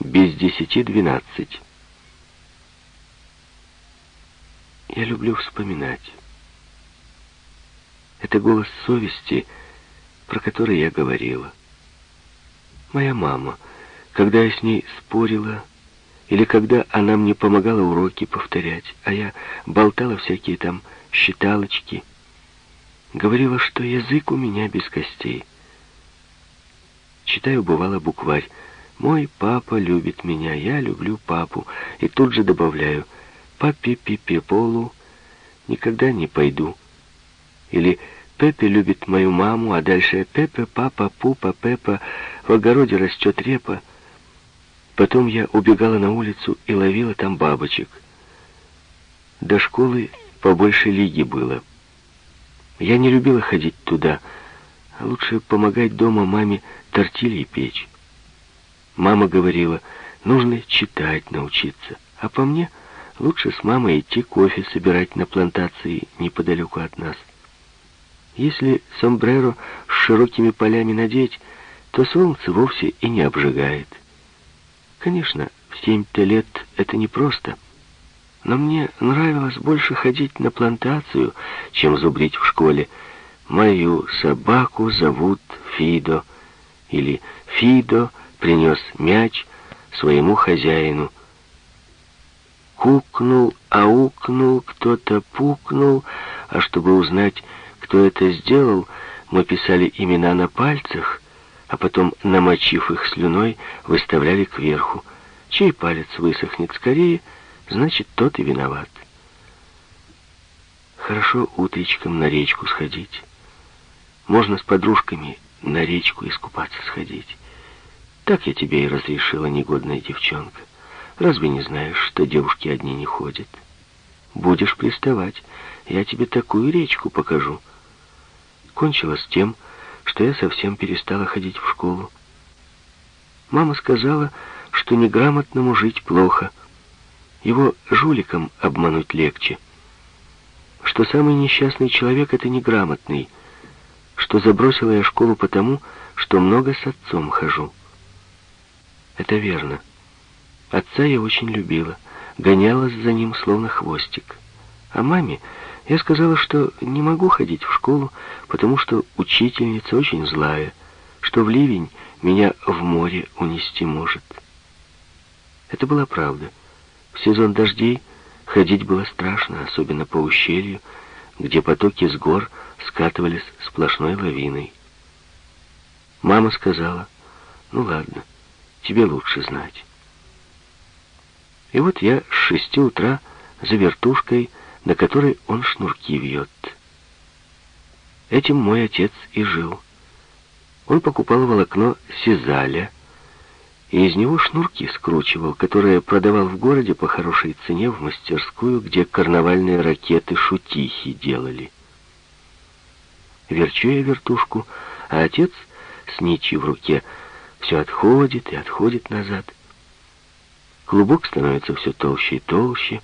без десяти двенадцать. Я люблю вспоминать. Это голос совести, про который я говорила. Моя мама, когда я с ней спорила, или когда она мне помогала уроки повторять, а я болтала всякие там считалочки, говорила, что язык у меня без костей. Читаю, бывало, букварь. «Мой папа любит меня, я люблю папу». И тут же добавляю «Папе-пипе-полу, никогда не пойду». Или «Пепе любит мою маму», а дальше «Пепе, папа, пупа, Пепа, в огороде растет репа». Потом я убегала на улицу и ловила там бабочек. До школы побольше лиги было. Я не любила ходить туда, а лучше помогать дома маме тортильи печь. Мама говорила, нужно читать научиться, а по мне лучше с мамой идти кофе собирать на плантации неподалеку от нас. Если сомбреро с широкими полями надеть, то солнце вовсе и не обжигает. Конечно, в семь-то лет это непросто, но мне нравилось больше ходить на плантацию, чем зубрить в школе. Мою собаку зовут Фидо, или Фидо принес мяч своему хозяину. Кукнул, аукнул, кто-то пукнул, а чтобы узнать, кто это сделал, мы писали имена на пальцах, а потом, намочив их слюной, выставляли кверху. Чей палец высохнет скорее, значит, тот и виноват. Хорошо утречком на речку сходить. Можно с подружками на речку искупаться сходить. Так я тебе и разрешила, негодная девчонка. Разве не знаешь, что девушки одни не ходят? Будешь приставать, я тебе такую речку покажу. Кончилось тем, что я совсем перестала ходить в школу. Мама сказала, что неграмотному жить плохо. Его жуликом обмануть легче. Что самый несчастный человек — это неграмотный. Что забросила я школу потому, что много с отцом хожу. Это верно. Отца я очень любила, гонялась за ним, словно хвостик. А маме я сказала, что не могу ходить в школу, потому что учительница очень злая, что в ливень меня в море унести может. Это была правда. В сезон дождей ходить было страшно, особенно по ущелью, где потоки с гор скатывались сплошной лавиной. Мама сказала, ну ладно, тебе лучше знать. И вот я с шести утра за вертушкой на которой он шнурки вьет. Этим мой отец и жил. Он покупал волокно сизаля, и из него шнурки скручивал, которые продавал в городе по хорошей цене в мастерскую, где карнавальные ракеты-шутихи делали. Верчу я вертушку, а отец с нитью в руке все отходит и отходит назад. Клубок становится все толще и толще,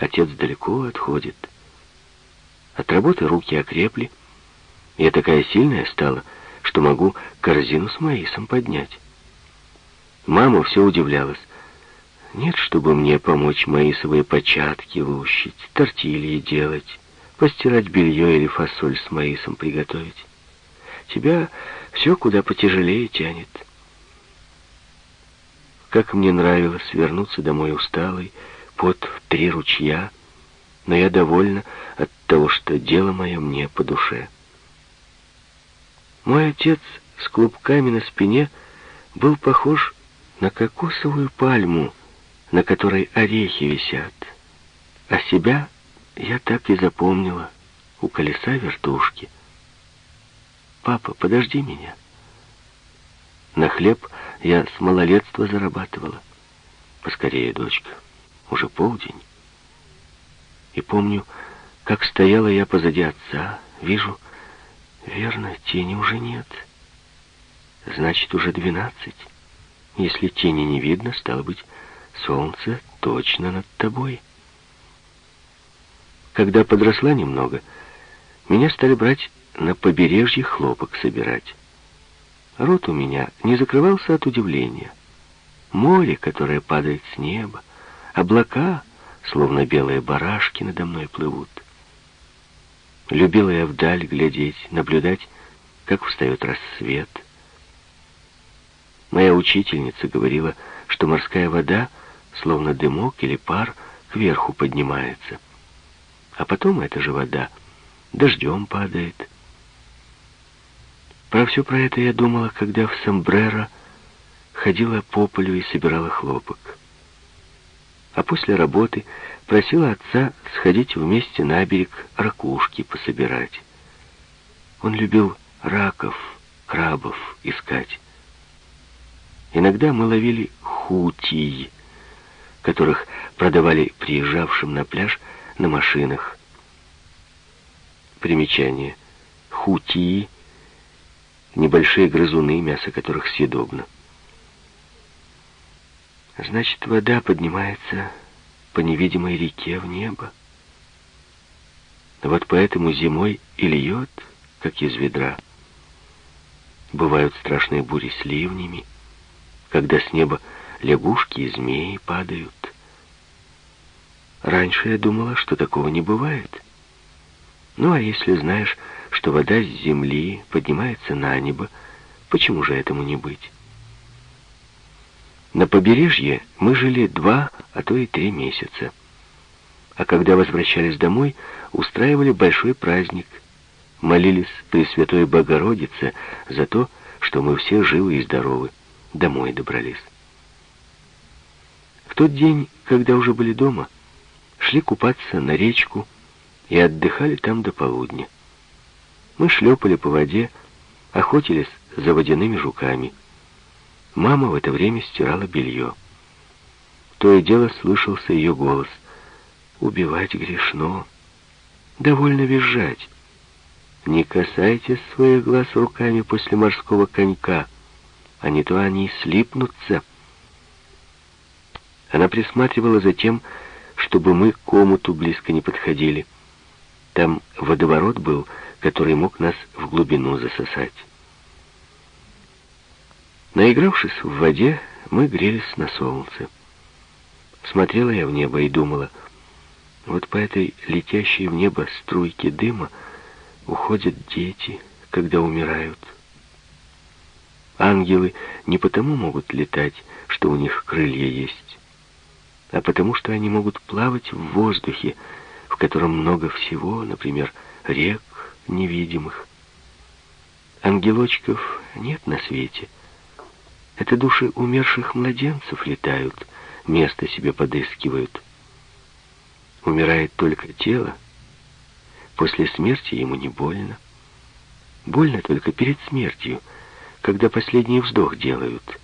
Отец далеко отходит. От работы руки окрепли. Я такая сильная стала, что могу корзину с маисом поднять. Мама все удивлялась. Нет, чтобы мне помочь маисовые початки выущить, тортильи делать, постирать белье или фасоль с маисом приготовить. Тебя все куда потяжелее тянет. Как мне нравилось вернуться домой усталой, пот в три ручья, но я довольна от того, что дело мое мне по душе. Мой отец с клубками на спине был похож на кокосовую пальму, на которой орехи висят. А себя я так и запомнила у колеса вертушки. «Папа, подожди меня». На хлеб я с малолетства зарабатывала. «Поскорее, дочка» уже полдень. И помню, как стояла я позади отца, вижу, верно, тени уже нет. Значит, уже двенадцать. Если тени не видно, стало быть, солнце точно над тобой. Когда подросла немного, меня стали брать на побережье хлопок собирать. Рот у меня не закрывался от удивления. море, которое падает с неба, облака, словно белые барашки, надо мной плывут. Любила я вдаль глядеть, наблюдать, как встает рассвет. Моя учительница говорила, что морская вода, словно дымок или пар, кверху поднимается. А потом эта же вода дождем падает. Про все про это я думала, когда в Самбреро ходила по полю и собирала хлопок. А после работы просила отца сходить вместе на берег ракушки пособирать. Он любил раков, крабов искать. Иногда мы ловили хутий, которых продавали приезжавшим на пляж на машинах. Примечание. Хутии — небольшие грызуны, мясо которых съедобно. Значит, вода поднимается по невидимой реке в небо. Вот поэтому зимой и льет, как из ведра. Бывают страшные бури с ливнями, когда с неба лягушки и змеи падают. Раньше я думала, что такого не бывает. Ну, а если знаешь, что вода с земли поднимается на небо, почему же этому не быть? На побережье мы жили два, а то и три месяца. А когда возвращались домой, устраивали большой праздник. Молились Пресвятой Богородице за то, что мы все живы и здоровы. Домой добрались. В тот день, когда уже были дома, шли купаться на речку и отдыхали там до полудня. Мы шлепали по воде, охотились за водяными жуками. Мама в это время стирала белье. То и дело слышался ее голос. «Убивать грешно. Довольно визжать. Не касайтесь своих глаз руками после морского конька, а не то они слипнутся». Она присматривала за тем, чтобы мы к омуту близко не подходили. Там водоворот был, который мог нас в глубину засосать. Наигравшись в воде, мы грелись на солнце. Смотрела я в небо и думала, вот по этой летящей в небо струйке дыма уходят дети, когда умирают. Ангелы не потому могут летать, что у них крылья есть, а потому что они могут плавать в воздухе, в котором много всего, например, рек невидимых. Ангелочков нет на свете. Это души умерших младенцев летают, место себе подыскивают. Умирает только тело. После смерти ему не больно. Больно только перед смертью, когда последний вздох делают.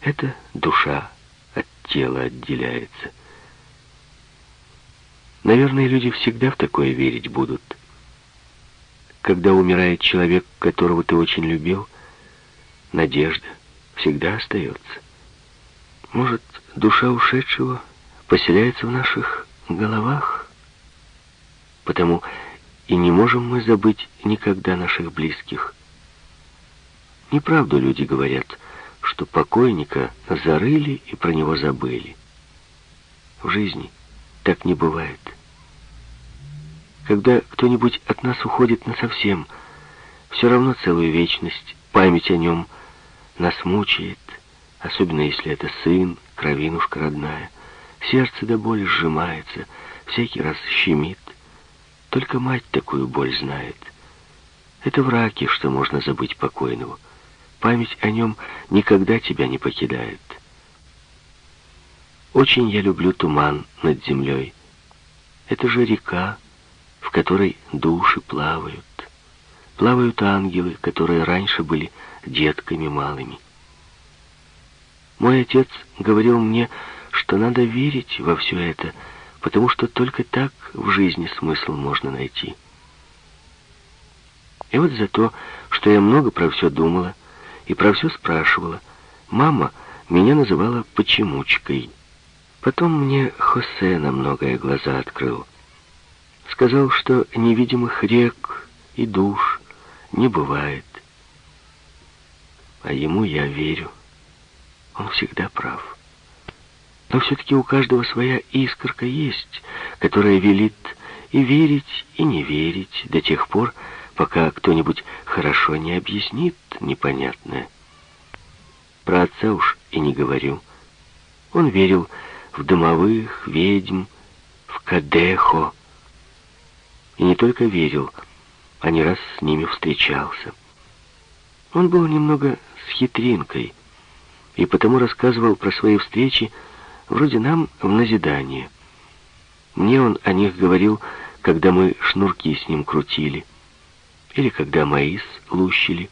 Это душа от тела отделяется. Наверное, люди всегда в такое верить будут. Когда умирает человек, которого ты очень любил, надежда всегда остается. Может, душа ушедшего поселяется в наших головах? Потому и не можем мы забыть никогда наших близких. Неправду люди говорят, что покойника зарыли и про него забыли. В жизни так не бывает. Когда кто-нибудь от нас уходит насовсем, все равно целую вечность память о нем нас мучает, особенно если это сын, кровинушка родная. Сердце до боли сжимается, всякий раз щемит. Только мать такую боль знает. Это враки, что можно забыть покойного. Память о нем никогда тебя не покидает. Очень я люблю туман над землей. Это же река, в которой души плавают. Плавают ангелы, которые раньше были детками малыми. Мой отец говорил мне, что надо верить во все это, потому что только так в жизни смысл можно найти. И вот за то, что я много про все думала и про все спрашивала, мама меня называла «почемучкой». Потом мне Хосе на многое глаза открыл. Сказал, что невидимых рек и душ не бывает. А ему я верю. он всегда прав. Но все-таки у каждого своя искорка есть, которая велит и верить, и не верить до тех пор, пока кто-нибудь хорошо не объяснит непонятное. Про отца уж и не говорю. Он верил в домовых, ведьм, в Кадехо. И не только верил, а не раз с ними встречался. Он был немного с хитринкой, и потому рассказывал про свои встречи вроде нам в назидание. Мне он о них говорил, когда мы шнурки с ним крутили, или когда маис лущили.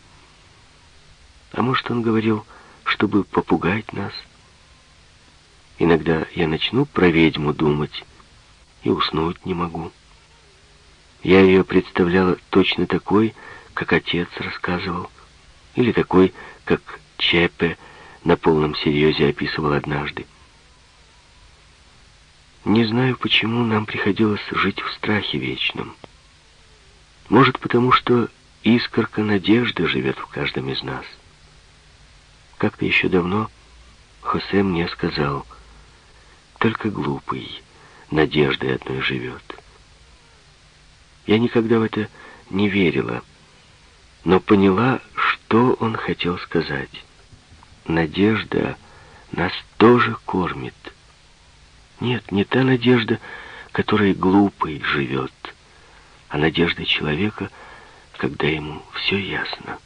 А может, он говорил, чтобы попугать нас. Иногда я начну про ведьму думать и уснуть не могу. Я ее представляла точно такой, как отец рассказывал, или такой, как Чепе на полном серьезе описывал однажды. Не знаю, почему нам приходилось жить в страхе вечном. Может, потому что искорка надежды живет в каждом из нас. Как-то еще давно Хосе мне сказал, только глупый надеждой одной живет. Я никогда в это не верила, но поняла, что он хотел сказать. Надежда нас тоже кормит. Нет, не та надежда, которой глупый живет, а надежда человека, когда ему все ясно.